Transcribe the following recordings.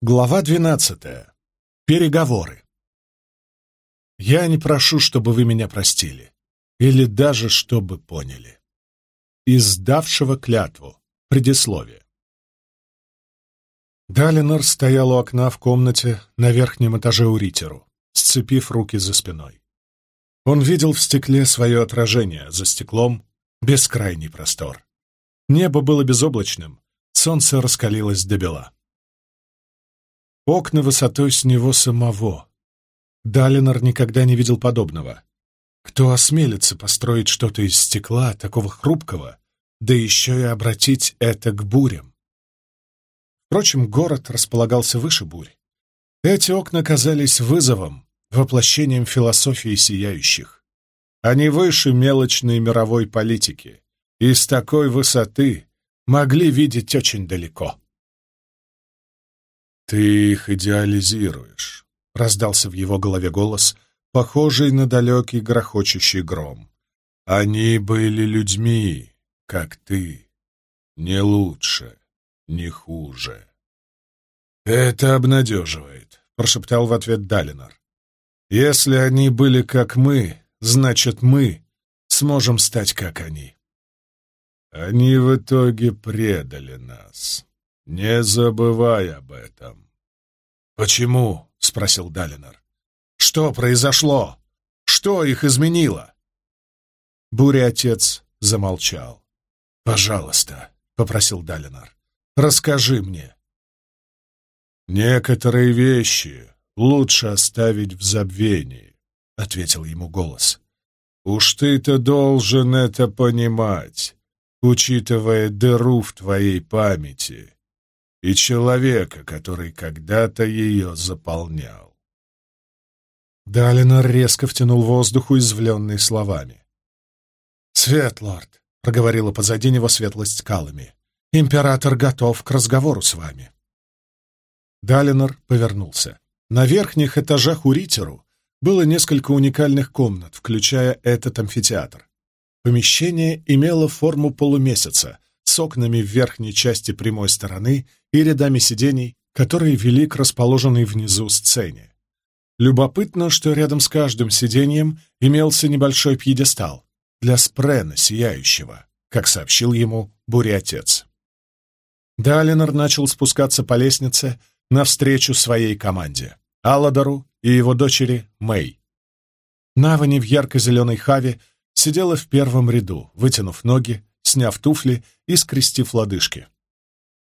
Глава двенадцатая. Переговоры. Я не прошу, чтобы вы меня простили, или даже чтобы поняли. Издавшего клятву. Предисловие. Далинор стоял у окна в комнате на верхнем этаже у Ритеру, сцепив руки за спиной. Он видел в стекле свое отражение, за стеклом — бескрайний простор. Небо было безоблачным, солнце раскалилось до бела. Окна высотой с него самого. Далинор никогда не видел подобного. Кто осмелится построить что-то из стекла, такого хрупкого, да еще и обратить это к бурям? Впрочем, город располагался выше бурь. Эти окна казались вызовом, воплощением философии сияющих. Они выше мелочной мировой политики, и с такой высоты могли видеть очень далеко. «Ты их идеализируешь», — раздался в его голове голос, похожий на далекий грохочущий гром. «Они были людьми, как ты, не лучше, не хуже». «Это обнадеживает», — прошептал в ответ Далинор. «Если они были как мы, значит, мы сможем стать как они». «Они в итоге предали нас», «Не забывай об этом». «Почему?» — спросил Далинор. «Что произошло? Что их изменило?» Буря-отец замолчал. «Пожалуйста», — попросил Далинор, — «расскажи мне». «Некоторые вещи лучше оставить в забвении», — ответил ему голос. «Уж ты-то должен это понимать, учитывая дыру в твоей памяти и человека, который когда-то ее заполнял. Далинор резко втянул воздух, уязвленный словами. «Светлорд», — проговорила позади него светлость скалами, — «император готов к разговору с вами». Далинор повернулся. На верхних этажах у Ритеру было несколько уникальных комнат, включая этот амфитеатр. Помещение имело форму полумесяца, с окнами в верхней части прямой стороны и рядами сидений, которые вели к расположенной внизу сцене. Любопытно, что рядом с каждым сиденьем имелся небольшой пьедестал для спрена сияющего, как сообщил ему буря-отец. Далинор начал спускаться по лестнице навстречу своей команде — Алладору и его дочери Мэй. Навани в ярко-зеленой хаве сидела в первом ряду, вытянув ноги, сняв туфли и скрестив лодыжки.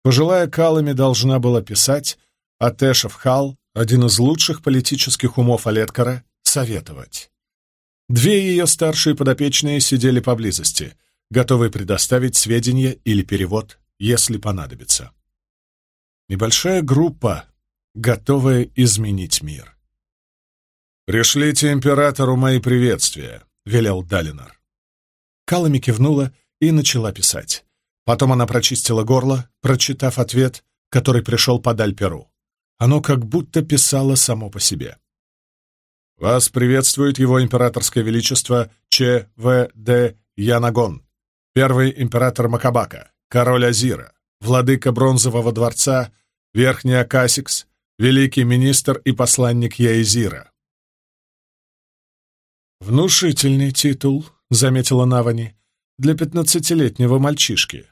Пожилая Калами должна была писать, а Тэшев Хал, один из лучших политических умов Олеткара, советовать. Две ее старшие подопечные сидели поблизости, готовые предоставить сведения или перевод, если понадобится. Небольшая группа, готовая изменить мир. «Пришлите императору мои приветствия», — велел Далинар. Калами кивнула и начала писать. Потом она прочистила горло, прочитав ответ, который пришел под Альперу. Оно как будто писало само по себе. «Вас приветствует его императорское величество Ч. В. Д. Янагон, первый император Макабака, король Азира, владыка Бронзового дворца, Верхний Акасикс, великий министр и посланник Яизира». «Внушительный титул», — заметила Навани, — «для пятнадцатилетнего мальчишки.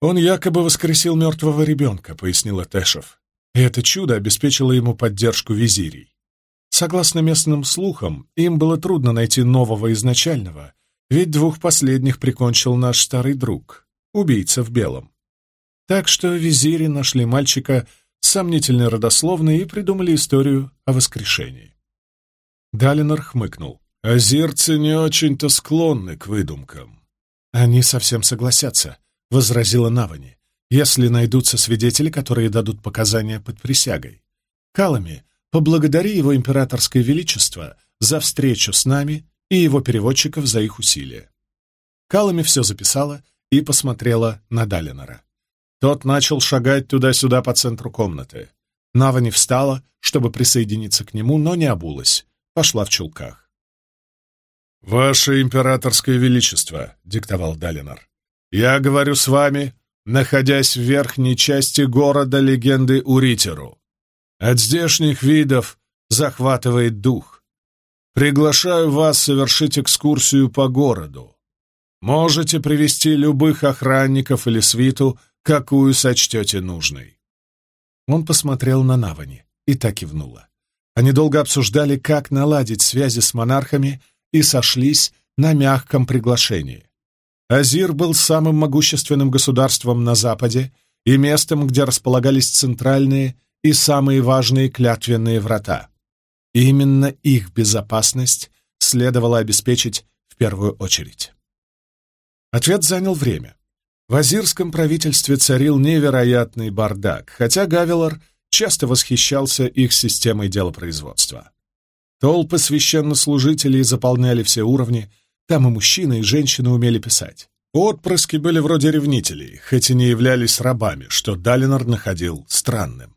«Он якобы воскресил мертвого ребенка», — пояснила Тэшев. И это чудо обеспечило ему поддержку визирей. Согласно местным слухам, им было трудно найти нового изначального, ведь двух последних прикончил наш старый друг, убийца в белом. Так что визири нашли мальчика сомнительно родословной и придумали историю о воскрешении. Далинор хмыкнул. «Азирцы не очень-то склонны к выдумкам». «Они совсем согласятся», — возразила Навани, «если найдутся свидетели, которые дадут показания под присягой. Калами, поблагодари его императорское величество за встречу с нами и его переводчиков за их усилия». Калами все записала и посмотрела на Далинора. Тот начал шагать туда-сюда по центру комнаты. Навани встала, чтобы присоединиться к нему, но не обулась, пошла в чулках. «Ваше императорское величество», — диктовал Далинор, я говорю с вами находясь в верхней части города легенды Уритеру. От здешних видов захватывает дух. Приглашаю вас совершить экскурсию по городу. Можете привести любых охранников или свиту, какую сочтете нужной. Он посмотрел на Навани и так кивнула. Они долго обсуждали, как наладить связи с монархами, и сошлись на мягком приглашении. Азир был самым могущественным государством на Западе и местом, где располагались центральные и самые важные клятвенные врата. И именно их безопасность следовало обеспечить в первую очередь. Ответ занял время. В азирском правительстве царил невероятный бардак, хотя Гавелор часто восхищался их системой делопроизводства. Толпы священнослужителей заполняли все уровни, там и мужчины, и женщины умели писать. Отпрыски были вроде ревнителей, хоть и не являлись рабами, что Далинор находил странным.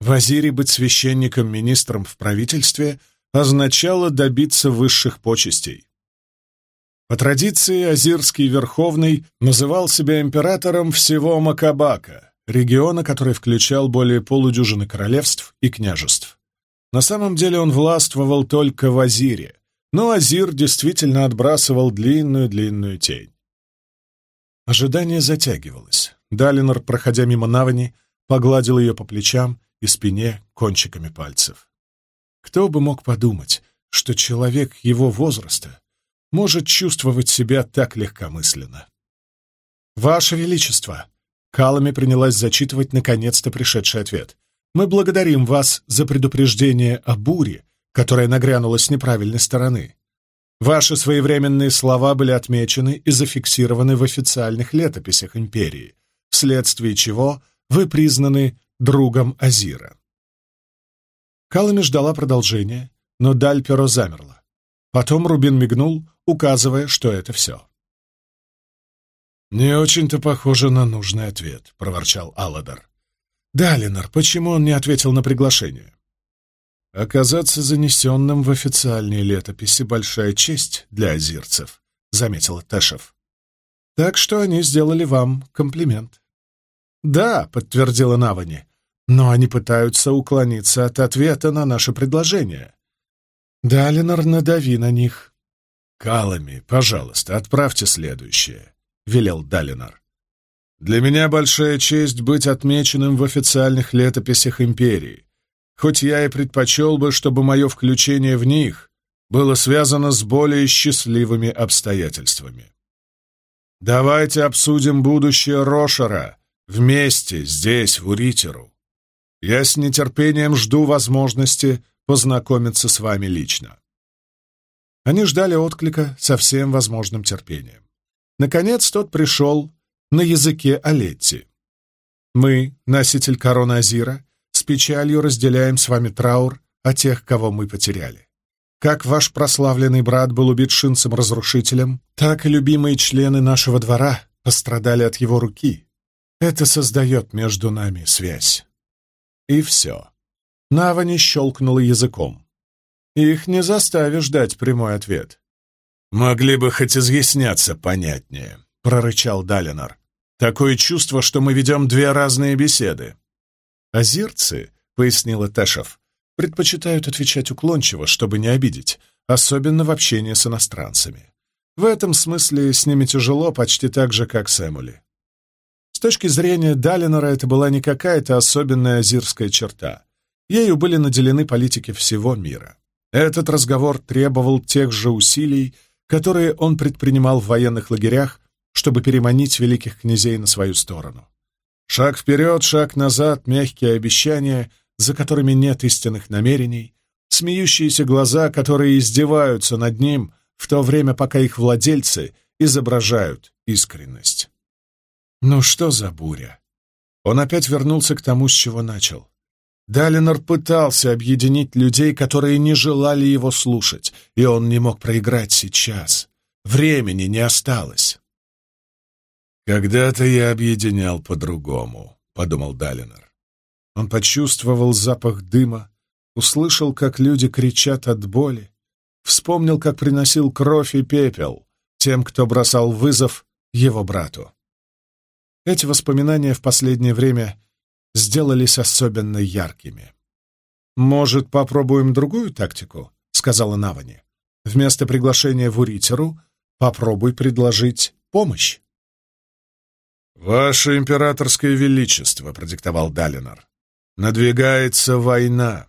В Азире быть священником-министром в правительстве означало добиться высших почестей. По традиции, Азирский Верховный называл себя императором всего Макабака, региона, который включал более полудюжины королевств и княжеств. На самом деле он властвовал только в Азире, но Азир действительно отбрасывал длинную-длинную тень. Ожидание затягивалось. Далинор, проходя мимо Навани, погладил ее по плечам и спине кончиками пальцев. Кто бы мог подумать, что человек его возраста может чувствовать себя так легкомысленно. «Ваше Величество!» Калами принялась зачитывать наконец-то пришедший ответ. «Мы благодарим вас за предупреждение о буре, которая нагрянула с неправильной стороны. Ваши своевременные слова были отмечены и зафиксированы в официальных летописях империи, вследствие чего вы признаны другом Азира». Калами ждала продолжения, но Дальперо замерла. Потом Рубин мигнул, указывая, что это все. «Не очень-то похоже на нужный ответ», — проворчал Алладар. «Да, Ленар, почему он не ответил на приглашение?» «Оказаться занесенным в официальные летописи — большая честь для азирцев», — заметил Тэшев. «Так что они сделали вам комплимент». «Да», — подтвердила Навани, — «но они пытаются уклониться от ответа на наше предложение». «Да, Ленар, надави на них». «Калами, пожалуйста, отправьте следующее», — велел Далинар. «Для меня большая честь быть отмеченным в официальных летописях Империи, хоть я и предпочел бы, чтобы мое включение в них было связано с более счастливыми обстоятельствами. Давайте обсудим будущее Рошера вместе здесь, в Уритеру. Я с нетерпением жду возможности познакомиться с вами лично. Они ждали отклика со всем возможным терпением. Наконец тот пришел на языке Олетти. «Мы, носитель короны Азира, с печалью разделяем с вами траур о тех, кого мы потеряли. Как ваш прославленный брат был убит шинцем-разрушителем, так и любимые члены нашего двора пострадали от его руки. Это создает между нами связь». И все. Навани щелкнула языком. Их не заставишь дать прямой ответ. «Могли бы хоть изъясняться понятнее», — прорычал Далинар. «Такое чувство, что мы ведем две разные беседы». «Азирцы», — пояснила Тэшев, — «предпочитают отвечать уклончиво, чтобы не обидеть, особенно в общении с иностранцами. В этом смысле с ними тяжело почти так же, как с Эмули». С точки зрения Далинора это была не какая-то особенная азирская черта. Ею были наделены политики всего мира. Этот разговор требовал тех же усилий, которые он предпринимал в военных лагерях, чтобы переманить великих князей на свою сторону. Шаг вперед, шаг назад, мягкие обещания, за которыми нет истинных намерений, смеющиеся глаза, которые издеваются над ним, в то время пока их владельцы изображают искренность. Ну что за буря? Он опять вернулся к тому, с чего начал. Далинор пытался объединить людей, которые не желали его слушать, и он не мог проиграть сейчас. Времени не осталось. «Когда-то я объединял по-другому», — подумал Далинор. Он почувствовал запах дыма, услышал, как люди кричат от боли, вспомнил, как приносил кровь и пепел тем, кто бросал вызов его брату. Эти воспоминания в последнее время сделались особенно яркими. «Может, попробуем другую тактику?» — сказала Навани. «Вместо приглашения в Уритеру попробуй предложить помощь». «Ваше императорское величество», — продиктовал Далинор, — «надвигается война.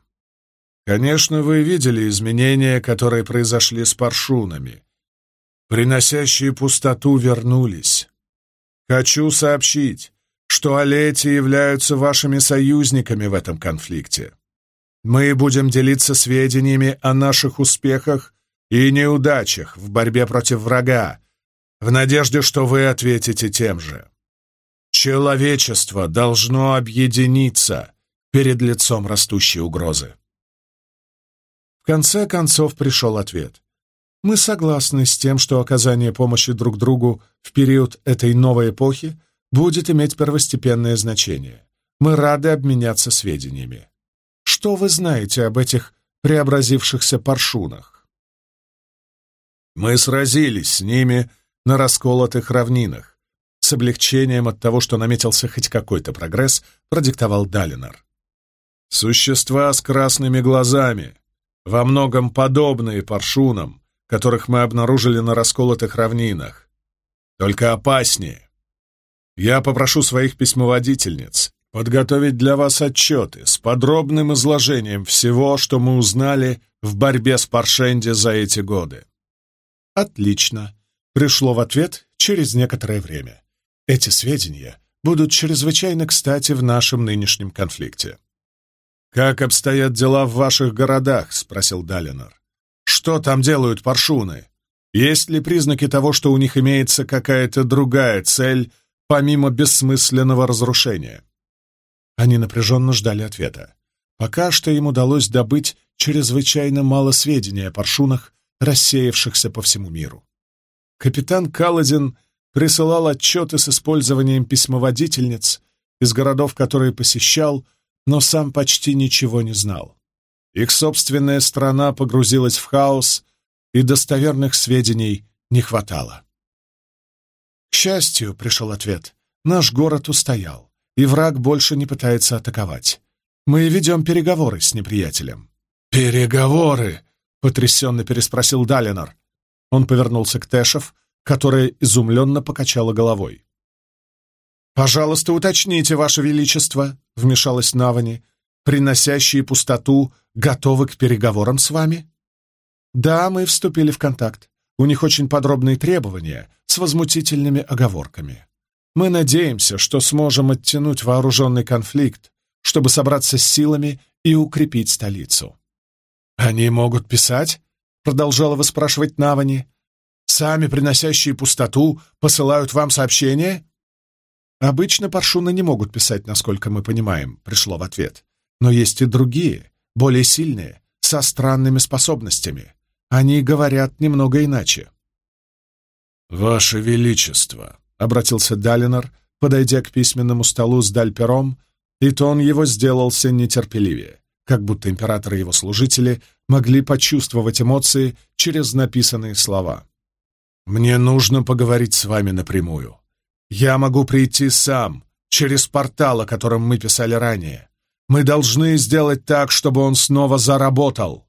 Конечно, вы видели изменения, которые произошли с паршунами. Приносящие пустоту вернулись. Хочу сообщить, что Олети являются вашими союзниками в этом конфликте. Мы будем делиться сведениями о наших успехах и неудачах в борьбе против врага, в надежде, что вы ответите тем же. Человечество должно объединиться перед лицом растущей угрозы. В конце концов пришел ответ. Мы согласны с тем, что оказание помощи друг другу в период этой новой эпохи будет иметь первостепенное значение. Мы рады обменяться сведениями. Что вы знаете об этих преобразившихся паршунах? Мы сразились с ними на расколотых равнинах, с облегчением от того, что наметился хоть какой-то прогресс, продиктовал Далинор. Существа с красными глазами, во многом подобные паршунам, которых мы обнаружили на расколотых равнинах. Только опаснее. Я попрошу своих письмоводительниц подготовить для вас отчеты с подробным изложением всего, что мы узнали в борьбе с Паршенди за эти годы. Отлично. Пришло в ответ через некоторое время. Эти сведения будут чрезвычайно кстати в нашем нынешнем конфликте. «Как обстоят дела в ваших городах?» — спросил Далинор. «Что там делают паршуны? Есть ли признаки того, что у них имеется какая-то другая цель, помимо бессмысленного разрушения?» Они напряженно ждали ответа. Пока что им удалось добыть чрезвычайно мало сведений о паршунах, рассеявшихся по всему миру. Капитан Каладин присылал отчеты с использованием письмоводительниц из городов, которые посещал, но сам почти ничего не знал. Их собственная страна погрузилась в хаос, и достоверных сведений не хватало. К счастью, пришел ответ, наш город устоял, и враг больше не пытается атаковать. Мы ведем переговоры с неприятелем. «Переговоры!» — потрясенно переспросил Далинор. Он повернулся к Тэшев, которая изумленно покачала головой. «Пожалуйста, уточните, Ваше Величество», — вмешалась Навани, «приносящие пустоту готовы к переговорам с вами?» «Да, мы вступили в контакт. У них очень подробные требования с возмутительными оговорками. Мы надеемся, что сможем оттянуть вооруженный конфликт, чтобы собраться с силами и укрепить столицу». «Они могут писать?» — продолжала выспрашивать Навани. Сами, приносящие пустоту, посылают вам сообщения?» «Обычно паршуны не могут писать, насколько мы понимаем», — пришло в ответ. «Но есть и другие, более сильные, со странными способностями. Они говорят немного иначе». «Ваше Величество», — обратился Далинор, подойдя к письменному столу с дальпером, и тон его сделался нетерпеливее, как будто император и его служители могли почувствовать эмоции через написанные слова. Мне нужно поговорить с вами напрямую. Я могу прийти сам, через портал, о котором мы писали ранее. Мы должны сделать так, чтобы он снова заработал.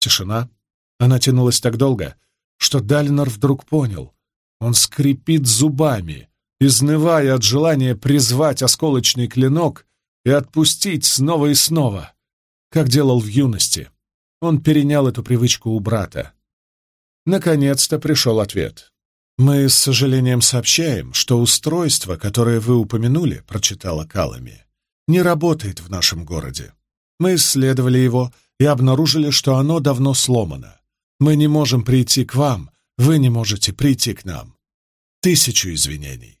Тишина. Она тянулась так долго, что Дальнер вдруг понял. Он скрипит зубами, изнывая от желания призвать осколочный клинок и отпустить снова и снова, как делал в юности. Он перенял эту привычку у брата. Наконец-то пришел ответ. «Мы с сожалением сообщаем, что устройство, которое вы упомянули, — прочитала Калами, — не работает в нашем городе. Мы исследовали его и обнаружили, что оно давно сломано. Мы не можем прийти к вам, вы не можете прийти к нам. Тысячу извинений».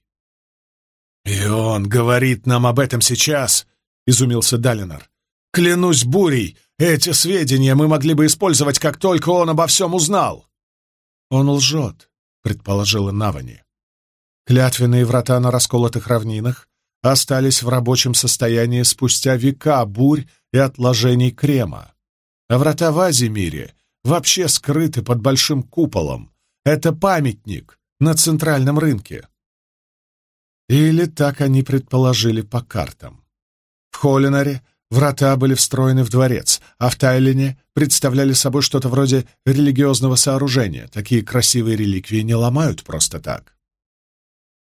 «И он говорит нам об этом сейчас?» — изумился Далинор. «Клянусь бурей, эти сведения мы могли бы использовать, как только он обо всем узнал!» «Он лжет», — предположила Навани. Клятвенные врата на расколотых равнинах остались в рабочем состоянии спустя века бурь и отложений крема. А врата в Азимире вообще скрыты под большим куполом. Это памятник на центральном рынке. Или так они предположили по картам. В Холлинаре врата были встроены в дворец, а в Тайлине представляли собой что-то вроде религиозного сооружения. Такие красивые реликвии не ломают просто так.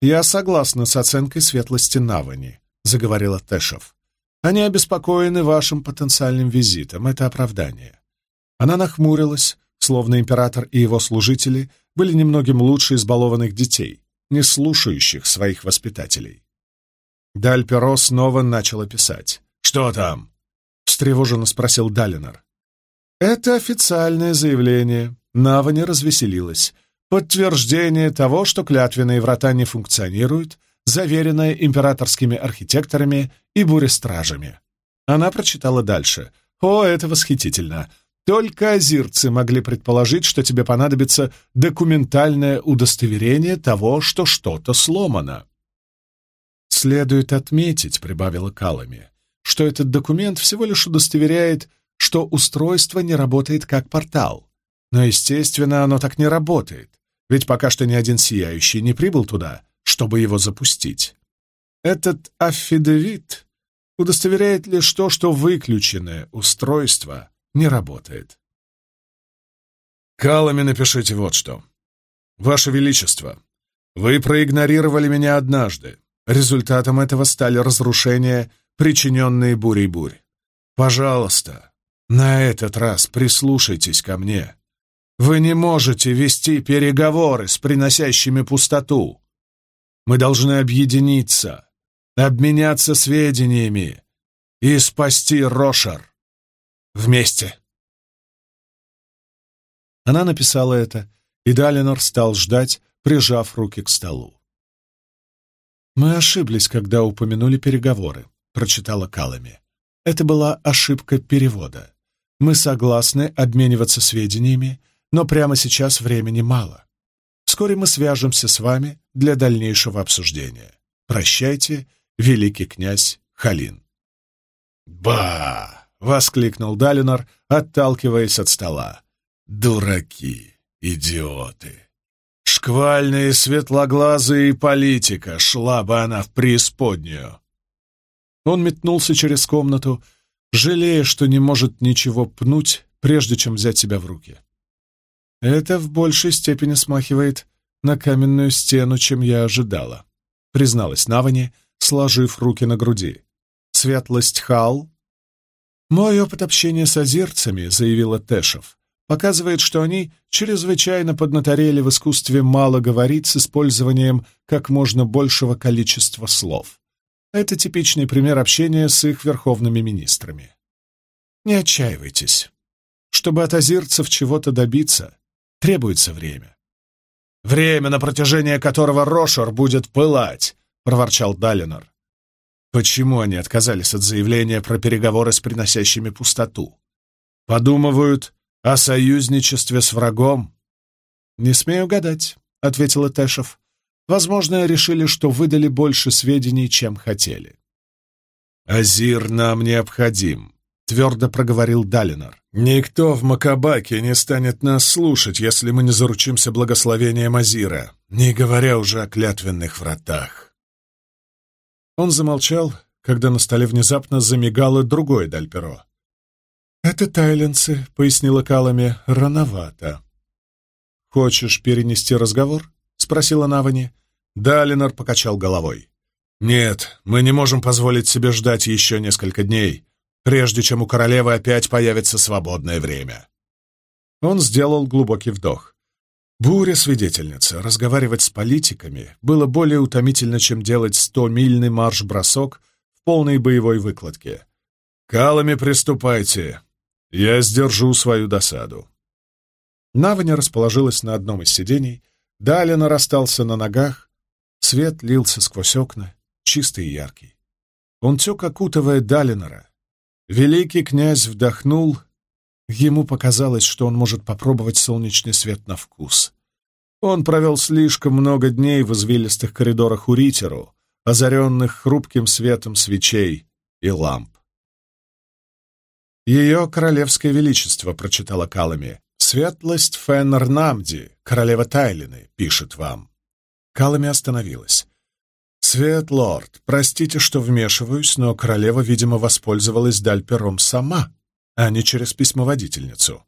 «Я согласна с оценкой светлости Навани», — заговорила Тэшев. «Они обеспокоены вашим потенциальным визитом. Это оправдание». Она нахмурилась, словно император и его служители были немногим лучше избалованных детей, не слушающих своих воспитателей. Даль Перо снова начала писать. «Что там?» — встревоженно спросил Далинор. «Это официальное заявление». Нава не развеселилась. Подтверждение того, что клятвенные врата не функционируют, заверенное императорскими архитекторами и бурестражами. Она прочитала дальше. «О, это восхитительно! Только азирцы могли предположить, что тебе понадобится документальное удостоверение того, что что-то сломано. «Следует отметить», — прибавила Калами, «что этот документ всего лишь удостоверяет, что устройство не работает как портал. Но, естественно, оно так не работает, ведь пока что ни один сияющий не прибыл туда, чтобы его запустить. Этот аффидевит удостоверяет лишь то, что выключенное устройство не работает. Калами напишите вот что. Ваше Величество, вы проигнорировали меня однажды. Результатом этого стали разрушения, причиненные бурей бурь. Пожалуйста, на этот раз прислушайтесь ко мне. Вы не можете вести переговоры с приносящими пустоту. Мы должны объединиться, обменяться сведениями и спасти Рошар. Вместе. Она написала это, и Далинор стал ждать, прижав руки к столу. «Мы ошиблись, когда упомянули переговоры», — прочитала Калами. «Это была ошибка перевода. Мы согласны обмениваться сведениями, но прямо сейчас времени мало. Вскоре мы свяжемся с вами для дальнейшего обсуждения. Прощайте, великий князь Халин». «Ба!» — воскликнул Далинор, отталкиваясь от стола. «Дураки, идиоты! Шквальные светлоглазые политика, шла бы она в преисподнюю!» Он метнулся через комнату, жалея, что не может ничего пнуть, прежде чем взять себя в руки. «Это в большей степени смахивает на каменную стену, чем я ожидала», — призналась Навани, сложив руки на груди. «Светлость Хал «Мой опыт общения с азерцами», — заявила Тэшев, «показывает, что они чрезвычайно поднаторели в искусстве мало говорить с использованием как можно большего количества слов. Это типичный пример общения с их верховными министрами. Не отчаивайтесь. Чтобы от азирцев чего-то добиться, требуется время. «Время, на протяжении которого Рошер будет пылать!» — проворчал Далинор. Почему они отказались от заявления про переговоры с приносящими пустоту? Подумывают о союзничестве с врагом? «Не смею гадать», — ответила Тэшев. «Возможно, решили, что выдали больше сведений, чем хотели». «Азир нам необходим», — твердо проговорил Далинор. «Никто в Макабаке не станет нас слушать, если мы не заручимся благословением Азира, не говоря уже о клятвенных вратах». Он замолчал, когда на столе внезапно замигало другое дальперо. «Это тайленцы», — пояснила Калами, — «рановато». «Хочешь перенести разговор?» — спросила Навани. Далинор покачал головой. «Нет, мы не можем позволить себе ждать еще несколько дней, прежде чем у королевы опять появится свободное время». Он сделал глубокий вдох. Буря-свидетельница. Разговаривать с политиками было более утомительно, чем делать сто-мильный марш-бросок в полной боевой выкладке. «Калами приступайте. Я сдержу свою досаду». Наваня расположилась на одном из сидений, далее нарастался на ногах, свет лился сквозь окна, чистый и яркий. Он тек, окутывая Далинора. Великий князь вдохнул Ему показалось, что он может попробовать солнечный свет на вкус. Он провел слишком много дней в извилистых коридорах Уритеру, озаренных хрупким светом свечей и ламп. «Ее королевское величество», — прочитала Калами, — «светлость Феннер Намди, королева Тайлины, пишет вам». Калами остановилась. «Свет, лорд, простите, что вмешиваюсь, но королева, видимо, воспользовалась Дальпером сама, а не через письмоводительницу».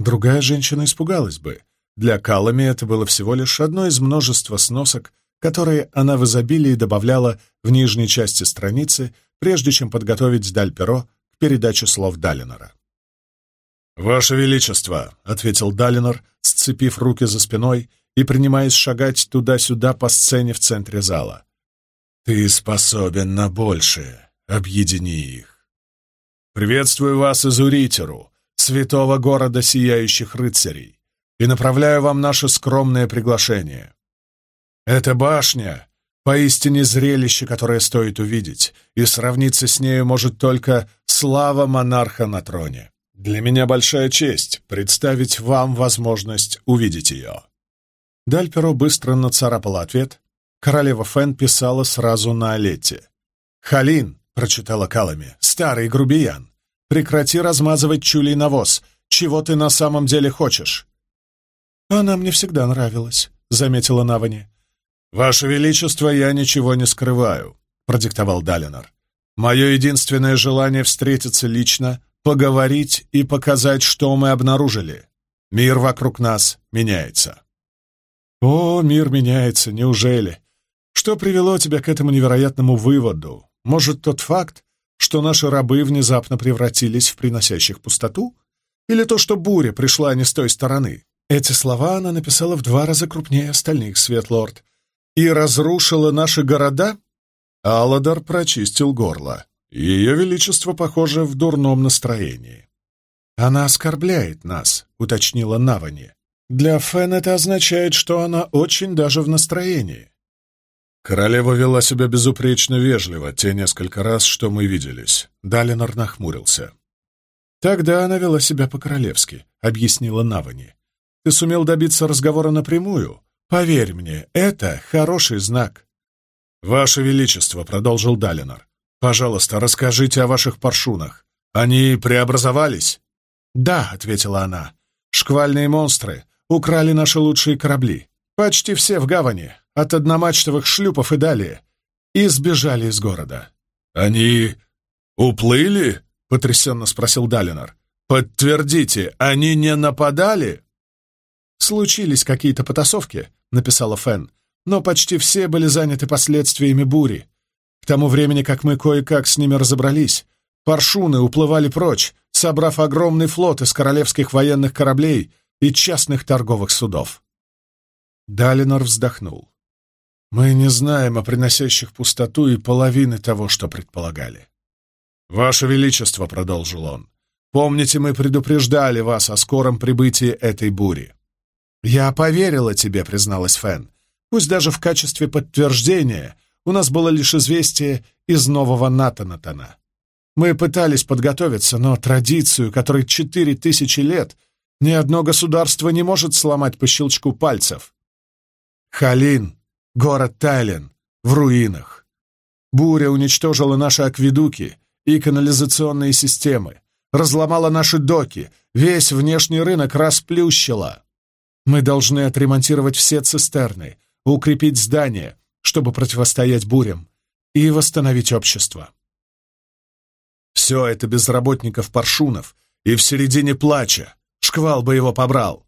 Другая женщина испугалась бы. Для Калами это было всего лишь одно из множества сносок, которые она в изобилии добавляла в нижней части страницы, прежде чем подготовить Дальперо к передаче слов Далинора. «Ваше Величество», — ответил Далинор, сцепив руки за спиной и принимаясь шагать туда-сюда по сцене в центре зала. «Ты способен на большее. Объедини их. Приветствую вас из Уритеру, святого города сияющих рыцарей, и направляю вам наше скромное приглашение. Эта башня — поистине зрелище, которое стоит увидеть, и сравниться с нею может только слава монарха на троне. Для меня большая честь представить вам возможность увидеть ее». Дальперо быстро нацарапал ответ. Королева Фен писала сразу на Олете. «Халин», — прочитала Калами, — «старый грубиян, прекрати размазывать чулей навоз. Чего ты на самом деле хочешь?» «Она мне всегда нравилась», — заметила Навани. «Ваше Величество, я ничего не скрываю», — продиктовал Далинор. «Мое единственное желание встретиться лично, поговорить и показать, что мы обнаружили. Мир вокруг нас меняется». «О, мир меняется, неужели? Что привело тебя к этому невероятному выводу? Может, тот факт, что наши рабы внезапно превратились в приносящих пустоту? Или то, что буря пришла не с той стороны?» Эти слова она написала в два раза крупнее остальных, Светлорд. «И разрушила наши города?» Алладар прочистил горло. Ее Величество, похоже, в дурном настроении. «Она оскорбляет нас», — уточнила Навани. Для Фен это означает, что она очень даже в настроении. Королева вела себя безупречно вежливо те несколько раз, что мы виделись. Далинор нахмурился. «Тогда она вела себя по-королевски», — объяснила Навани. «Ты сумел добиться разговора напрямую? Поверь мне, это хороший знак». «Ваше Величество», — продолжил Далинор, — «пожалуйста, расскажите о ваших паршунах. Они преобразовались?» «Да», — ответила она, — «шквальные монстры, украли наши лучшие корабли. Почти все в гавани, от одномачтовых шлюпов и далее, и сбежали из города. «Они уплыли?» — потрясенно спросил Далинор. «Подтвердите, они не нападали?» «Случились какие-то потасовки», — написала Фен, «но почти все были заняты последствиями бури. К тому времени, как мы кое-как с ними разобрались, паршуны уплывали прочь, собрав огромный флот из королевских военных кораблей и частных торговых судов. Далинор вздохнул. «Мы не знаем о приносящих пустоту и половины того, что предполагали». «Ваше Величество», — продолжил он, — «помните, мы предупреждали вас о скором прибытии этой бури». «Я поверила тебе», — призналась Фен. «Пусть даже в качестве подтверждения у нас было лишь известие из нового Натанатана. Мы пытались подготовиться, но традицию, которой четыре тысячи лет, ни одно государство не может сломать по щелчку пальцев. Халин, город Тайлен, в руинах. Буря уничтожила наши акведуки и канализационные системы, разломала наши доки, весь внешний рынок расплющила. Мы должны отремонтировать все цистерны, укрепить здания, чтобы противостоять бурям, и восстановить общество. Все это без работников-паршунов и в середине плача, Шквал бы его побрал.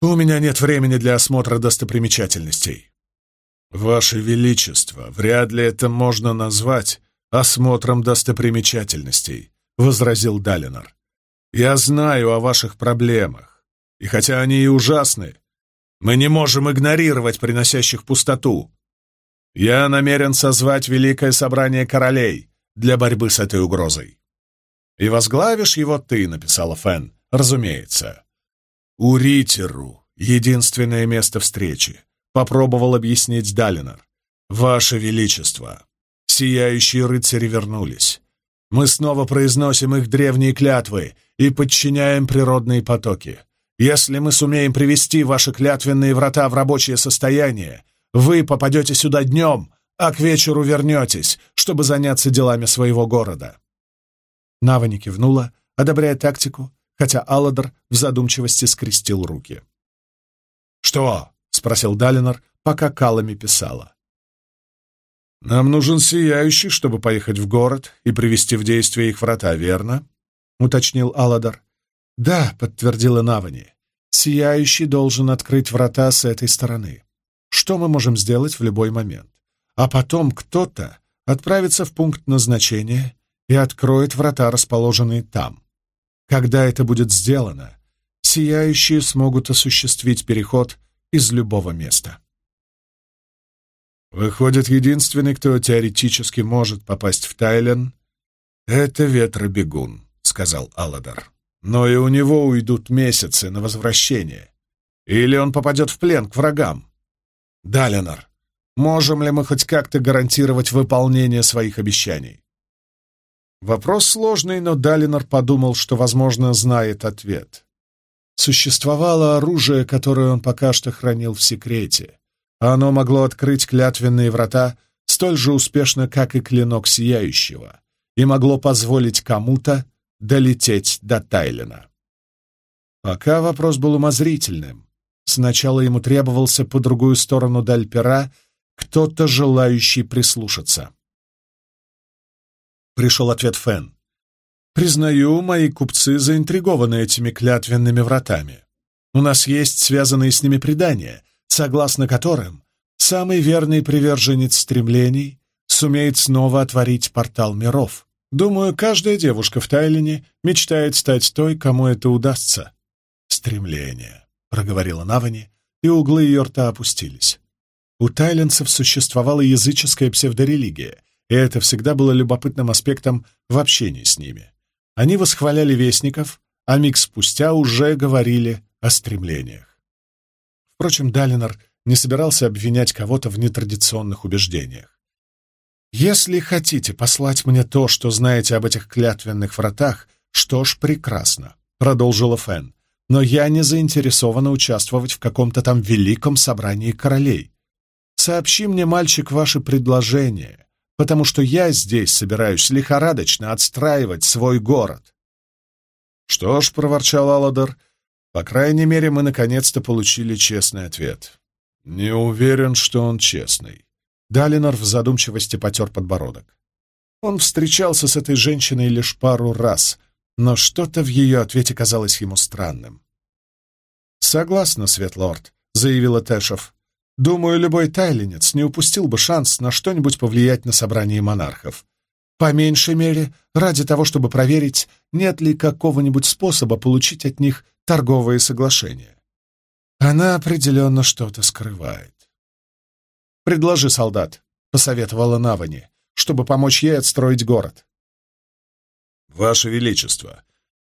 У меня нет времени для осмотра достопримечательностей. Ваше Величество, вряд ли это можно назвать осмотром достопримечательностей, возразил Далинор. Я знаю о ваших проблемах, и хотя они и ужасны, мы не можем игнорировать приносящих пустоту. Я намерен созвать Великое Собрание Королей для борьбы с этой угрозой. И возглавишь его ты, написала Фен. Разумеется. Уритеру — единственное место встречи, попробовал объяснить Далинор. Ваше Величество, сияющие рыцари вернулись. Мы снова произносим их древние клятвы и подчиняем природные потоки. Если мы сумеем привести ваши клятвенные врата в рабочее состояние, вы попадете сюда днем, а к вечеру вернетесь, чтобы заняться делами своего города». Навани кивнула, одобряя тактику, хотя Алладор в задумчивости скрестил руки. «Что?» — спросил Далинор, пока Калами писала. «Нам нужен сияющий, чтобы поехать в город и привести в действие их врата, верно?» — уточнил Аладар. «Да», — подтвердила Навани. «Сияющий должен открыть врата с этой стороны. Что мы можем сделать в любой момент? А потом кто-то отправится в пункт назначения и откроет врата, расположенные там. Когда это будет сделано, сияющие смогут осуществить переход из любого места». Выходит, единственный, кто теоретически может попасть в Тайлен, — это ветробегун, — сказал Алладар. Но и у него уйдут месяцы на возвращение. Или он попадет в плен к врагам. Далинар, можем ли мы хоть как-то гарантировать выполнение своих обещаний? Вопрос сложный, но Далинар подумал, что, возможно, знает ответ. Существовало оружие, которое он пока что хранил в секрете. Оно могло открыть клятвенные врата столь же успешно, как и клинок Сияющего, и могло позволить кому-то долететь до Тайлена. Пока вопрос был умозрительным. Сначала ему требовался по другую сторону Дальпера кто-то, желающий прислушаться. Пришел ответ Фен. «Признаю, мои купцы заинтригованы этими клятвенными вратами. У нас есть связанные с ними предания, согласно которым самый верный приверженец стремлений сумеет снова отворить портал миров. Думаю, каждая девушка в Тайлине мечтает стать той, кому это удастся. «Стремление», — проговорила Навани, и углы ее рта опустились. У тайленцев существовала языческая псевдорелигия, и это всегда было любопытным аспектом в общении с ними. Они восхваляли вестников, а миг спустя уже говорили о стремлениях. Впрочем, Далинор не собирался обвинять кого-то в нетрадиционных убеждениях. «Если хотите послать мне то, что знаете об этих клятвенных вратах, что ж, прекрасно», — продолжила Фен. «Но я не заинтересована участвовать в каком-то там великом собрании королей. Сообщи мне, мальчик, ваше предложение, потому что я здесь собираюсь лихорадочно отстраивать свой город». «Что ж», — проворчал Алладор, по крайней мере, мы наконец-то получили честный ответ. Не уверен, что он честный. Далинор в задумчивости потер подбородок. Он встречался с этой женщиной лишь пару раз, но что-то в ее ответе казалось ему странным. «Согласна, Светлорд», — заявила Тэшев. «Думаю, любой тайлинец не упустил бы шанс на что-нибудь повлиять на собрание монархов. По меньшей мере, ради того, чтобы проверить, нет ли какого-нибудь способа получить от них торговые соглашения. Она определенно что-то скрывает. «Предложи, солдат», — посоветовала Навани, чтобы помочь ей отстроить город. «Ваше Величество,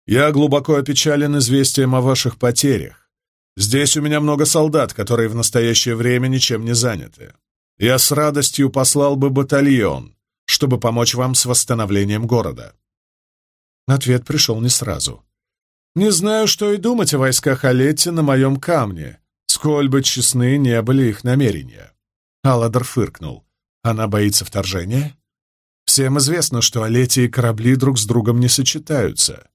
я глубоко опечален известием о ваших потерях. Здесь у меня много солдат, которые в настоящее время ничем не заняты. Я с радостью послал бы батальон, чтобы помочь вам с восстановлением города». Ответ пришел не сразу. Не знаю, что и думать о войсках Олетти на моем камне, сколь бы честны не были их намерения. Алладор фыркнул. Она боится вторжения? Всем известно, что Олети и корабли друг с другом не сочетаются.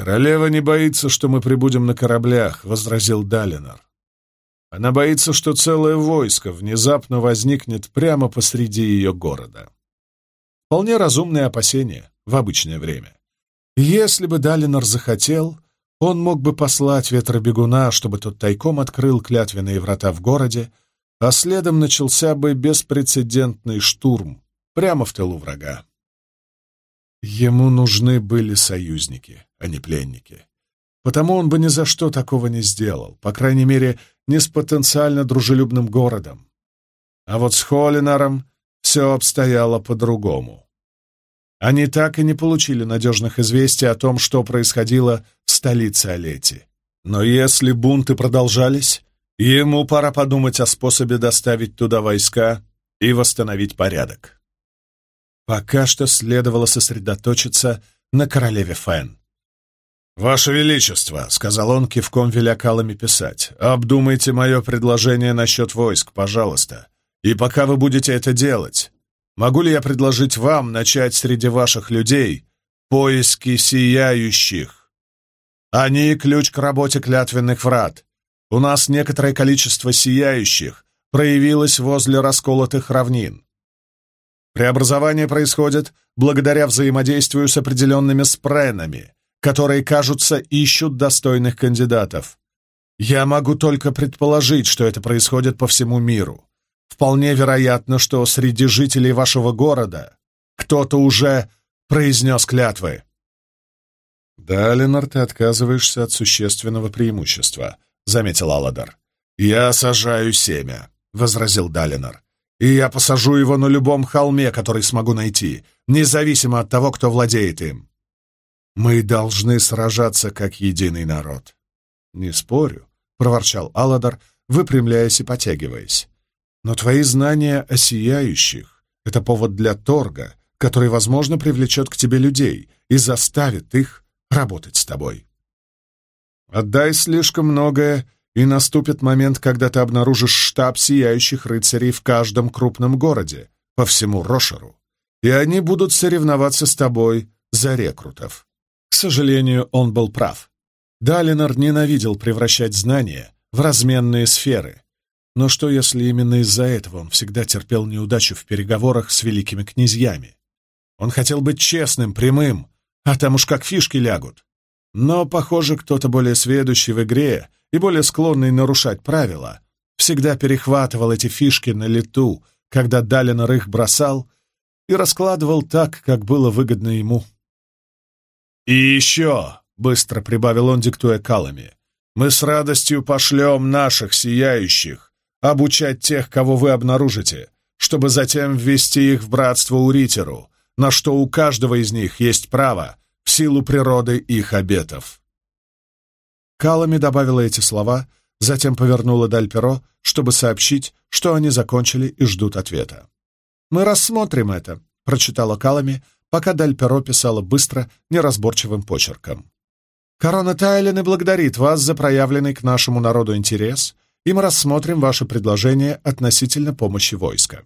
«Королева не боится, что мы прибудем на кораблях», — возразил Далинор. «Она боится, что целое войско внезапно возникнет прямо посреди ее города». Вполне разумные опасения в обычное время. Если бы Далинор захотел, он мог бы послать ветробегуна, чтобы тот тайком открыл клятвенные врата в городе, а следом начался бы беспрецедентный штурм прямо в тылу врага. Ему нужны были союзники, а не пленники. Потому он бы ни за что такого не сделал, по крайней мере, не с потенциально дружелюбным городом. А вот с Холинаром все обстояло по-другому. Они так и не получили надежных известий о том, что происходило в столице Олети. Но если бунты продолжались, ему пора подумать о способе доставить туда войска и восстановить порядок. Пока что следовало сосредоточиться на королеве Фэн. «Ваше Величество», — сказал он, кивком веля калами писать, — «обдумайте мое предложение насчет войск, пожалуйста. И пока вы будете это делать, Могу ли я предложить вам начать среди ваших людей поиски сияющих? Они — ключ к работе клятвенных врат. У нас некоторое количество сияющих проявилось возле расколотых равнин. Преобразование происходит благодаря взаимодействию с определенными спренами, которые, кажутся, ищут достойных кандидатов. Я могу только предположить, что это происходит по всему миру. Вполне вероятно, что среди жителей вашего города кто-то уже произнес клятвы. «Да, Ленар, ты отказываешься от существенного преимущества», — заметил Алладар. «Я сажаю семя», — возразил Далинар. «И я посажу его на любом холме, который смогу найти, независимо от того, кто владеет им. Мы должны сражаться как единый народ». «Не спорю», — проворчал Алладар, выпрямляясь и потягиваясь. «Но твои знания о сияющих — это повод для торга, который, возможно, привлечет к тебе людей и заставит их работать с тобой. Отдай слишком многое, и наступит момент, когда ты обнаружишь штаб сияющих рыцарей в каждом крупном городе, по всему Рошеру, и они будут соревноваться с тобой за рекрутов. К сожалению, он был прав. Далинор ненавидел превращать знания в разменные сферы. Но что, если именно из-за этого он всегда терпел неудачу в переговорах с великими князьями? Он хотел быть честным, прямым, а там уж как фишки лягут. Но, похоже, кто-то более сведущий в игре и более склонный нарушать правила всегда перехватывал эти фишки на лету, когда Далинор их бросал, и раскладывал так, как было выгодно ему. «И еще», — быстро прибавил он, диктуя калами, — «мы с радостью пошлем наших сияющих обучать тех, кого вы обнаружите, чтобы затем ввести их в братство Уритеру, на что у каждого из них есть право в силу природы их обетов. Калами добавила эти слова, затем повернула Дальперо, чтобы сообщить, что они закончили и ждут ответа. «Мы рассмотрим это», — прочитала Калами, пока Дальперо писала быстро, неразборчивым почерком. «Корона Тайлен благодарит вас за проявленный к нашему народу интерес, и мы рассмотрим ваше предложение относительно помощи войска.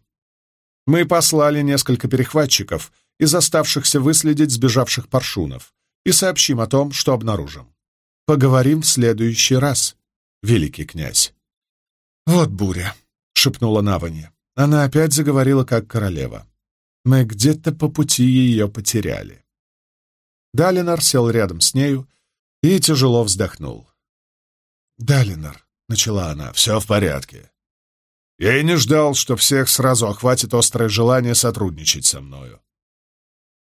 Мы послали несколько перехватчиков из оставшихся выследить сбежавших паршунов и сообщим о том, что обнаружим. Поговорим в следующий раз, великий князь. «Вот буря», — шепнула Навани. Она опять заговорила как королева. Мы где-то по пути ее потеряли. Далинар сел рядом с нею и тяжело вздохнул. «Далинар», — начала она, — «все в порядке. Я и не ждал, что всех сразу охватит острое желание сотрудничать со мною.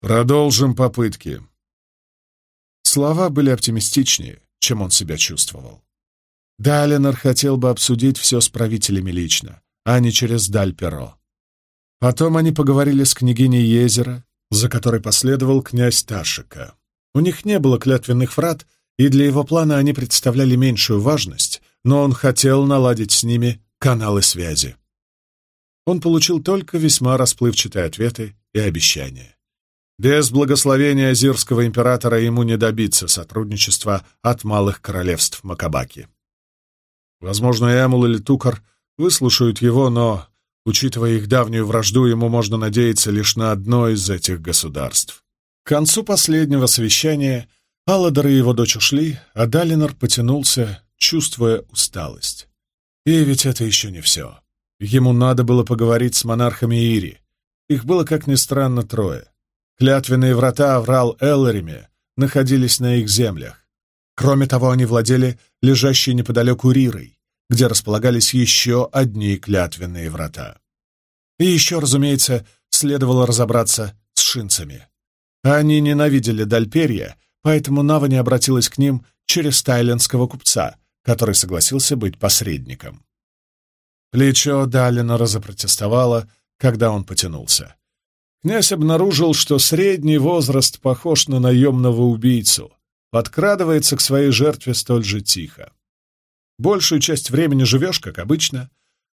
Продолжим попытки. Слова были оптимистичнее, чем он себя чувствовал. Далинор хотел бы обсудить все с правителями лично, а не через Дальперо. Потом они поговорили с княгиней Езера, за которой последовал князь Ташика. У них не было клятвенных врат, и для его плана они представляли меньшую важность, но он хотел наладить с ними каналы связи. Он получил только весьма расплывчатые ответы и обещания. Без благословения Азирского императора ему не добиться сотрудничества от малых королевств Макабаки. Возможно, Эмул или Тукар выслушают его, но, учитывая их давнюю вражду, ему можно надеяться лишь на одно из этих государств. К концу последнего совещания Алладор и его дочь ушли, а Далинор потянулся, чувствуя усталость. И ведь это еще не все. Ему надо было поговорить с монархами Ири. Их было, как ни странно, трое. Клятвенные врата Аврал Эллариме находились на их землях. Кроме того, они владели лежащей неподалеку Рирой, где располагались еще одни клятвенные врата. И еще, разумеется, следовало разобраться с шинцами. Они ненавидели Дальперья, поэтому Нава не обратилась к ним через тайлендского купца, который согласился быть посредником. Плечо Далина разопротестовало, когда он потянулся. Князь обнаружил, что средний возраст похож на наемного убийцу, подкрадывается к своей жертве столь же тихо. Большую часть времени живешь, как обычно,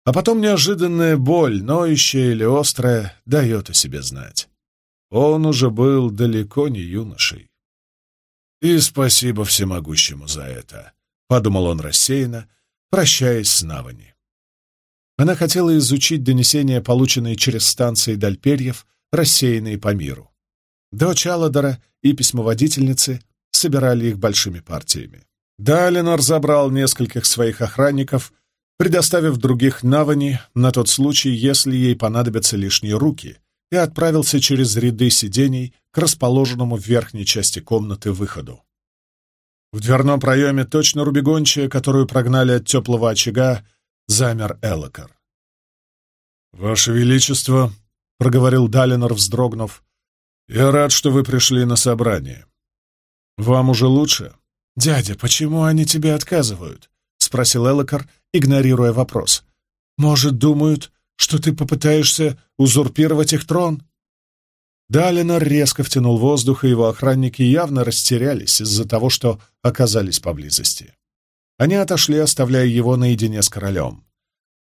а потом неожиданная боль, ноющая или острая, дает о себе знать. Он уже был далеко не юношей. И спасибо всемогущему за это. — подумал он рассеянно, прощаясь с Навани. Она хотела изучить донесения, полученные через станции Дальперьев, рассеянные по миру. Дочь Алладора и письмоводительницы собирали их большими партиями. Далинор забрал нескольких своих охранников, предоставив других Навани на тот случай, если ей понадобятся лишние руки, и отправился через ряды сидений к расположенному в верхней части комнаты выходу. В дверном проеме точно рубегончая, которую прогнали от теплого очага, замер Элокар. «Ваше Величество», — проговорил Далинор, вздрогнув, — «я рад, что вы пришли на собрание. Вам уже лучше?» «Дядя, почему они тебе отказывают?» — спросил Элокар, игнорируя вопрос. «Может, думают, что ты попытаешься узурпировать их трон?» Далинор резко втянул воздух, и его охранники явно растерялись из-за того, что оказались поблизости. Они отошли, оставляя его наедине с королем.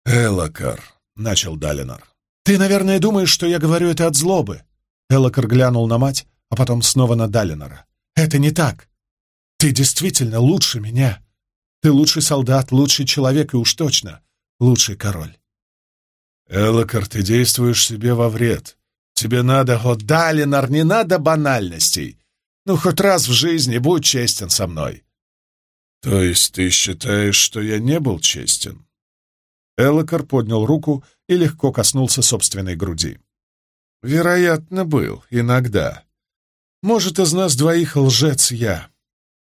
«Элокар», — начал Далинор. «Ты, наверное, думаешь, что я говорю это от злобы?» Элокар глянул на мать, а потом снова на Далинора. «Это не так. Ты действительно лучше меня. Ты лучший солдат, лучший человек и уж точно лучший король». «Элокар, ты действуешь себе во вред. Тебе надо, о, Далинор, не надо банальностей. Ну, хоть раз в жизни будь честен со мной». «То есть ты считаешь, что я не был честен?» Элокар поднял руку и легко коснулся собственной груди. «Вероятно, был. Иногда. Может, из нас двоих лжец я.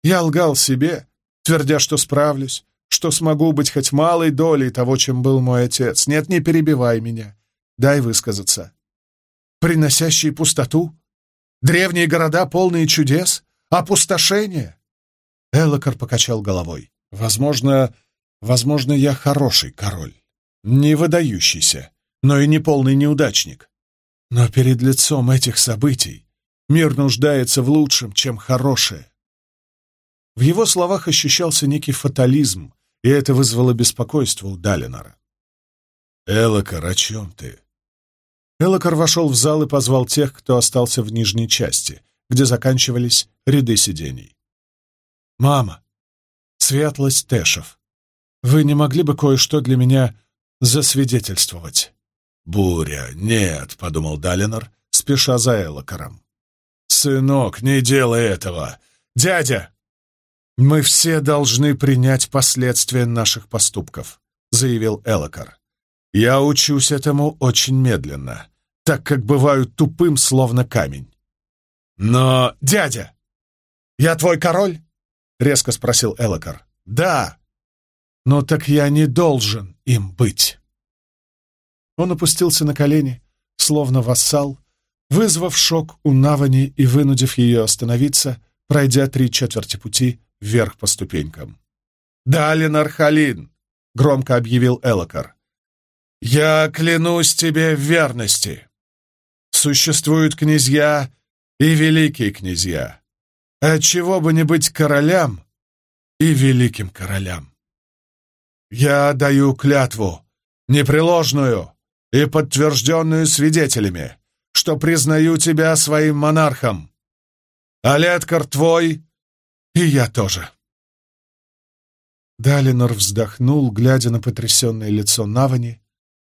Я лгал себе, твердя, что справлюсь, что смогу быть хоть малой долей того, чем был мой отец. Нет, не перебивай меня. Дай высказаться приносящие пустоту? Древние города, полные чудес? Опустошение?» Элокар покачал головой. «Возможно, возможно, я хороший король. Не выдающийся, но и не полный неудачник. Но перед лицом этих событий мир нуждается в лучшем, чем хорошее». В его словах ощущался некий фатализм, и это вызвало беспокойство у Далинора. «Элокар, о чем ты?» Элокар вошел в зал и позвал тех, кто остался в нижней части, где заканчивались ряды сидений. «Мама, светлость Тэшев, вы не могли бы кое-что для меня засвидетельствовать?» «Буря, нет», — подумал Далинор, спеша за Элокаром. «Сынок, не делай этого! Дядя!» «Мы все должны принять последствия наших поступков», — заявил Элокар. «Я учусь этому очень медленно так как бываю тупым, словно камень. «Но, дядя, я твой король?» — резко спросил Элокар. «Да, но так я не должен им быть». Он опустился на колени, словно вассал, вызвав шок у Навани и вынудив ее остановиться, пройдя три четверти пути вверх по ступенькам. «Далин Халин, громко объявил Элокар, — «я клянусь тебе в верности!» Существуют князья и великие князья. Отчего бы не быть королям и великим королям? Я даю клятву, непреложную и подтвержденную свидетелями, что признаю тебя своим монархом. Алеткар твой, и я тоже. Далинор вздохнул, глядя на потрясенное лицо Навани,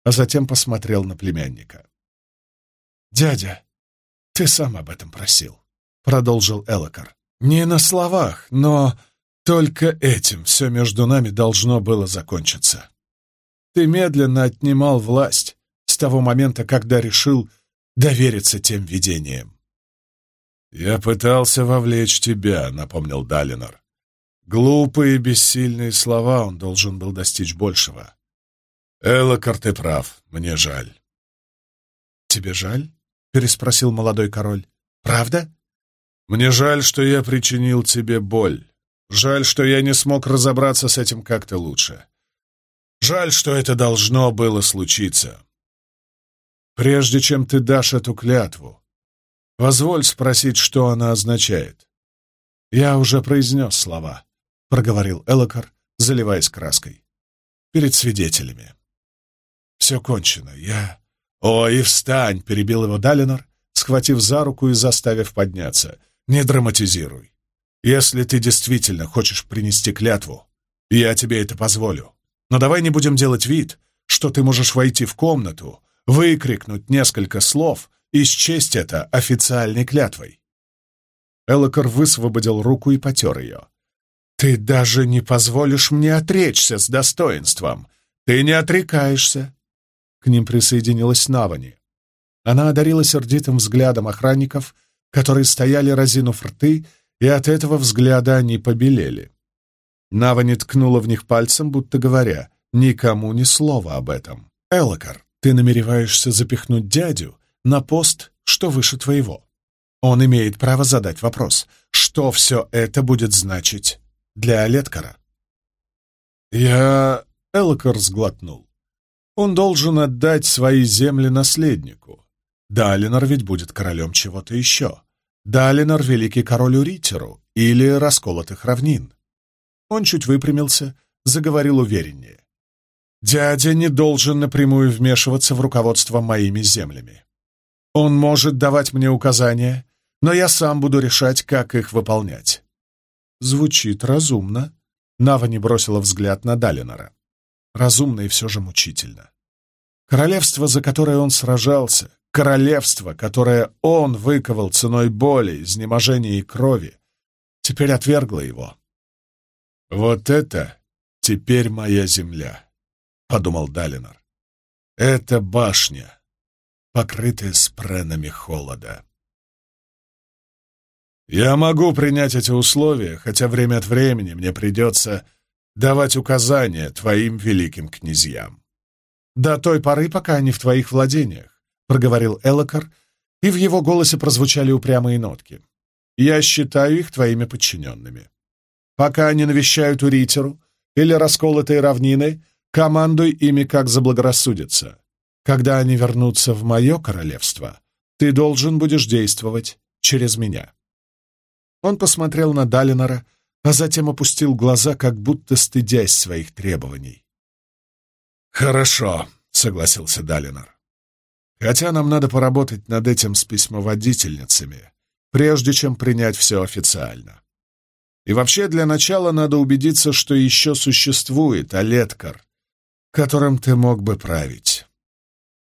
а затем посмотрел на племянника. «Дядя, ты сам об этом просил», — продолжил Элокар. «Не на словах, но только этим все между нами должно было закончиться. Ты медленно отнимал власть с того момента, когда решил довериться тем видениям». «Я пытался вовлечь тебя», — напомнил Далинор. Глупые бессильные слова он должен был достичь большего. «Элокар, ты прав, мне жаль». «Тебе жаль?» — переспросил молодой король. «Правда?» «Мне жаль, что я причинил тебе боль. Жаль, что я не смог разобраться с этим как-то лучше. Жаль, что это должно было случиться. Прежде чем ты дашь эту клятву, позволь спросить, что она означает». «Я уже произнес слова», — проговорил Элокар, заливаясь краской. «Перед свидетелями. Все кончено. Я «Ой, встань!» — перебил его Далинор, схватив за руку и заставив подняться. «Не драматизируй. Если ты действительно хочешь принести клятву, я тебе это позволю. Но давай не будем делать вид, что ты можешь войти в комнату, выкрикнуть несколько слов и счесть это официальной клятвой». Элокар высвободил руку и потер ее. «Ты даже не позволишь мне отречься с достоинством. Ты не отрекаешься. К ним присоединилась Навани. Она одарила сердитым взглядом охранников, которые стояли разинув рты, и от этого взгляда они побелели. Навани ткнула в них пальцем, будто говоря, никому ни слова об этом. «Элокар, ты намереваешься запихнуть дядю на пост, что выше твоего. Он имеет право задать вопрос, что все это будет значить для Олеткара?» «Я...» — Элокар сглотнул. «Он должен отдать свои земли наследнику. Далинор ведь будет королем чего-то еще. Далинор — великий король Уритеру или расколотых равнин. Он чуть выпрямился, заговорил увереннее. «Дядя не должен напрямую вмешиваться в руководство моими землями. Он может давать мне указания, но я сам буду решать, как их выполнять». Звучит разумно. Нава не бросила взгляд на Далинора. Разумно и все же мучительно. Королевство, за которое он сражался, королевство, которое он выковал ценой боли, изнеможения и крови, теперь отвергло его. «Вот это теперь моя земля», — подумал Далинор. «Это башня, покрытая спренами холода». «Я могу принять эти условия, хотя время от времени мне придется давать указания твоим великим князьям. До той поры, пока они в твоих владениях», — проговорил Элокар, и в его голосе прозвучали упрямые нотки. «Я считаю их твоими подчиненными. Пока они навещают Уритеру или расколотые равнины, командуй ими как заблагорассудится. Когда они вернутся в мое королевство, ты должен будешь действовать через меня». Он посмотрел на Далинора, а затем опустил глаза, как будто стыдясь своих требований. «Хорошо», — согласился Далинор. «Хотя нам надо поработать над этим с письмоводительницами, прежде чем принять все официально. И вообще для начала надо убедиться, что еще существует Олеткар, которым ты мог бы править.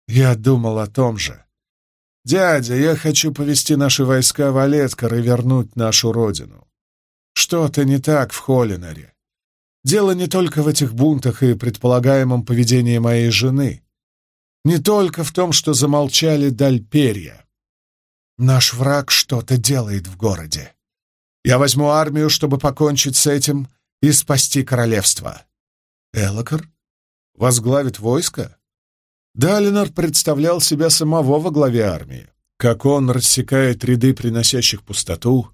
Я думал о том же. Дядя, я хочу повести наши войска в Олеткар и вернуть нашу родину. Что-то не так в Холлинаре. Дело не только в этих бунтах и предполагаемом поведении моей жены. Не только в том, что замолчали Дальперья. Наш враг что-то делает в городе. Я возьму армию, чтобы покончить с этим и спасти королевство. Элокар возглавит войско? Далинор представлял себя самого во главе армии, как он рассекает ряды приносящих пустоту,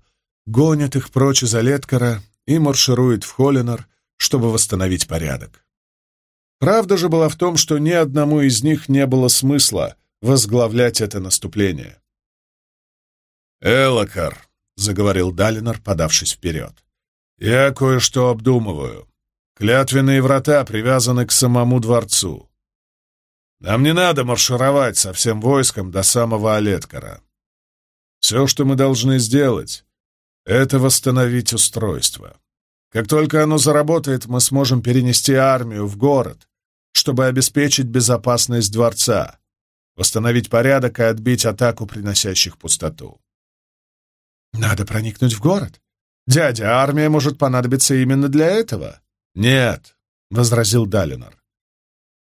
гонит их прочь из Олеткара и марширует в Холлинор, чтобы восстановить порядок. Правда же была в том, что ни одному из них не было смысла возглавлять это наступление. «Элокар», — заговорил Далинор, подавшись вперед. «Я кое-что обдумываю. Клятвенные врата привязаны к самому дворцу. Нам не надо маршировать со всем войском до самого Олеткара. Все, что мы должны сделать, — это восстановить устройство. Как только оно заработает, мы сможем перенести армию в город, чтобы обеспечить безопасность дворца, восстановить порядок и отбить атаку приносящих пустоту. Надо проникнуть в город. Дядя, армия может понадобиться именно для этого. Нет, — возразил Далинор.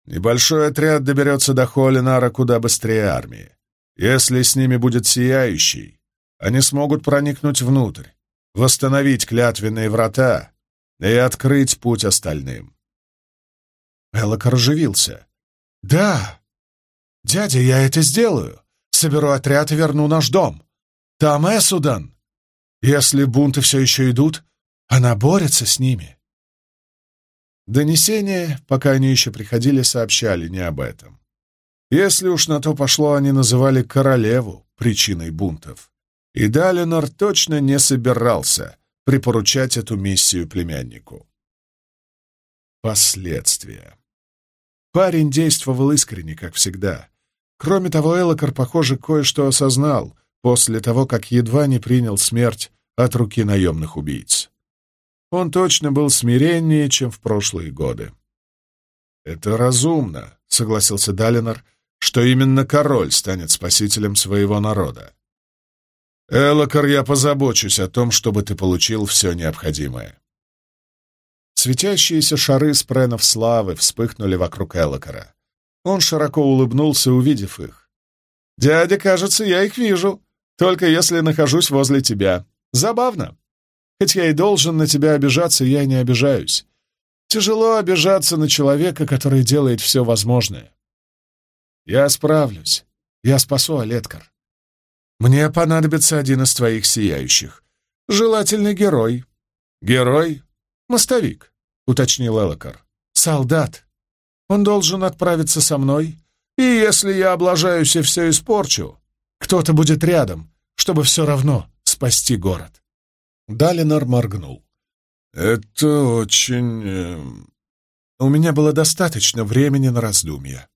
Небольшой отряд доберется до Холинара куда быстрее армии. Если с ними будет Сияющий, они смогут проникнуть внутрь, восстановить клятвенные врата и открыть путь остальным. Элок оживился. «Да! Дядя, я это сделаю. Соберу отряд и верну наш дом. Там Эсудан. Если бунты все еще идут, она борется с ними. Донесения, пока они еще приходили, сообщали не об этом. Если уж на то пошло, они называли королеву причиной бунтов. И Далинор точно не собирался припоручать эту миссию племяннику. Последствия. Парень действовал искренне, как всегда. Кроме того, Элокар, похоже, кое-что осознал — после того, как едва не принял смерть от руки наемных убийц. Он точно был смиреннее, чем в прошлые годы. «Это разумно», — согласился Далинор, «что именно король станет спасителем своего народа. Элокар, я позабочусь о том, чтобы ты получил все необходимое». Светящиеся шары спренов славы вспыхнули вокруг Элокара. Он широко улыбнулся, увидев их. «Дядя, кажется, я их вижу, только если нахожусь возле тебя. Забавно. Хоть я и должен на тебя обижаться, я не обижаюсь. Тяжело обижаться на человека, который делает все возможное. Я справлюсь. Я спасу Олеткар. Мне понадобится один из твоих сияющих. Желательно герой. Герой? Мостовик, уточнил Элокар. Солдат. Он должен отправиться со мной, и если я облажаюсь и все испорчу, кто-то будет рядом, чтобы все равно спасти город. Далинор моргнул. «Это очень...» э, У меня было достаточно времени на раздумья.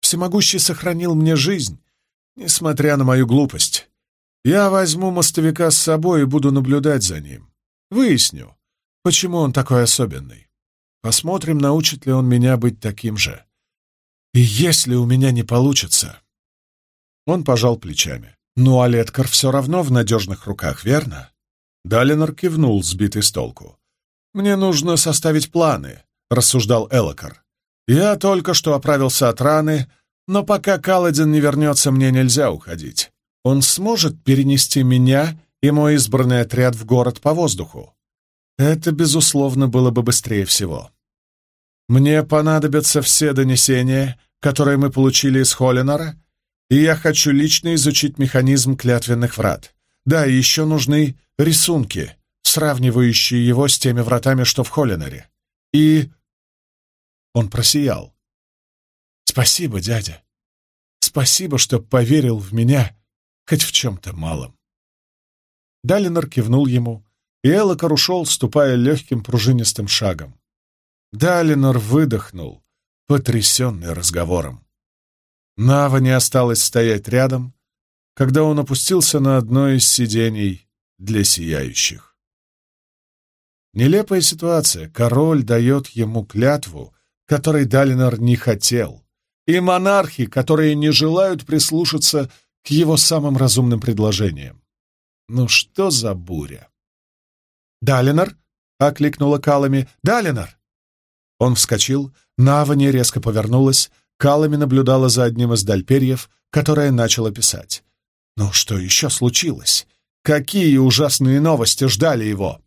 Всемогущий сохранил мне жизнь, несмотря на мою глупость. Я возьму мостовика с собой и буду наблюдать за ним. Выясню, почему он такой особенный. Посмотрим, научит ли он меня быть таким же. И если у меня не получится... Он пожал плечами. Ну, а Леткар все равно в надежных руках, верно? Далинор кивнул, сбитый с толку. «Мне нужно составить планы», — рассуждал Элокар. «Я только что оправился от раны, но пока Каладин не вернется, мне нельзя уходить. Он сможет перенести меня и мой избранный отряд в город по воздуху. Это, безусловно, было бы быстрее всего. Мне понадобятся все донесения, которые мы получили из Холлинора, и я хочу лично изучить механизм клятвенных врат. Да, и еще нужны рисунки, сравнивающие его с теми вратами, что в Холлинере. И... Он просиял. «Спасибо, дядя. Спасибо, что поверил в меня хоть в чем-то малом». Далинор кивнул ему, и Элокар ушел, ступая легким пружинистым шагом. Далинор выдохнул, потрясенный разговором. Нава не осталась стоять рядом, когда он опустился на одно из сидений для сияющих. Нелепая ситуация. Король дает ему клятву, которой Далинор не хотел, и монархи, которые не желают прислушаться к его самым разумным предложениям. Ну что за буря? «Далинор?» — окликнула Калами. «Далинор!» Он вскочил, Навани резко повернулась, Калами наблюдала за одним из дальперьев, которое начало писать. Но что еще случилось? Какие ужасные новости ждали его?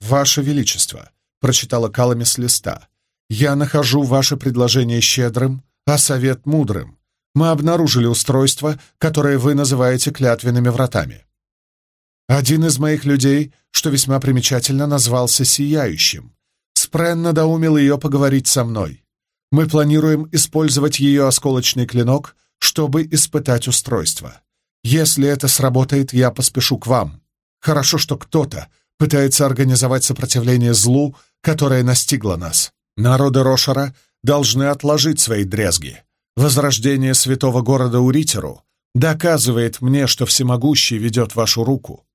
«Ваше Величество», — прочитала Калами с листа, — «я нахожу ваше предложение щедрым, а совет мудрым. Мы обнаружили устройство, которое вы называете клятвенными вратами. Один из моих людей, что весьма примечательно, назвался Сияющим. Спрен надоумил ее поговорить со мной. Мы планируем использовать ее осколочный клинок, чтобы испытать устройство. Если это сработает, я поспешу к вам. Хорошо, что кто-то пытается организовать сопротивление злу, которое настигло нас. Народы Рошара должны отложить свои дрязги. Возрождение святого города Уритеру доказывает мне, что всемогущий ведет вашу руку.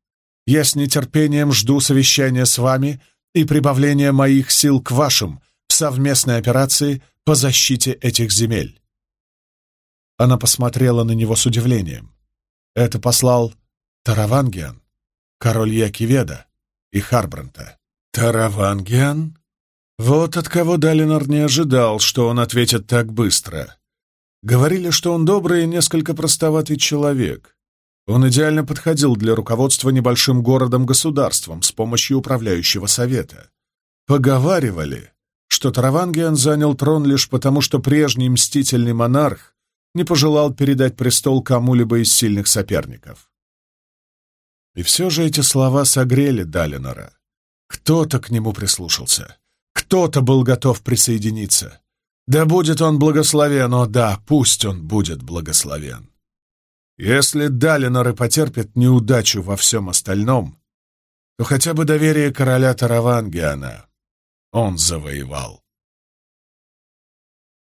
Я с нетерпением жду совещания с вами и прибавления моих сил к вашим в совместной операции по защите этих земель. Она посмотрела на него с удивлением. Это послал Таравангиан, король Якиведа и Харбранта. Таравангиан? Вот от кого Далинор не ожидал, что он ответит так быстро. Говорили, что он добрый и несколько простоватый человек. Он идеально подходил для руководства небольшим городом-государством с помощью управляющего совета. Поговаривали, что Таравангиан занял трон лишь потому, что прежний мстительный монарх не пожелал передать престол кому-либо из сильных соперников. И все же эти слова согрели Далинора. Кто-то к нему прислушался, кто-то был готов присоединиться. Да будет он благословен, о да, пусть он будет благословен. Если Далинор и потерпит неудачу во всем остальном, то хотя бы доверие короля Таравангиана он завоевал.